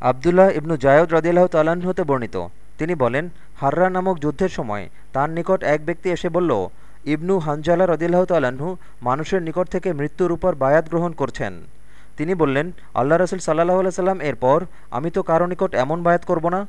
আবদুল্লাহ ইবনু জায়দ রদিল্লাহ তাল্লাহ্ন হতে বর্ণিত। তিনি বলেন, হাররা নামক যুদ্ধের সময় তার নিকট এক ব্যক্তি এসে বলল, ইবনু হানজালা রদিল্লাহ তালাহু মানুষের নিকট থেকে মৃত্যুর উপর বায়াত গ্রহণ করছেন। তিনি বললেন, আল্লাহ রসুল সাল্লাহ সাল্লাম এর পর আমি তো কারও নিকট এমন বায়াত করব না।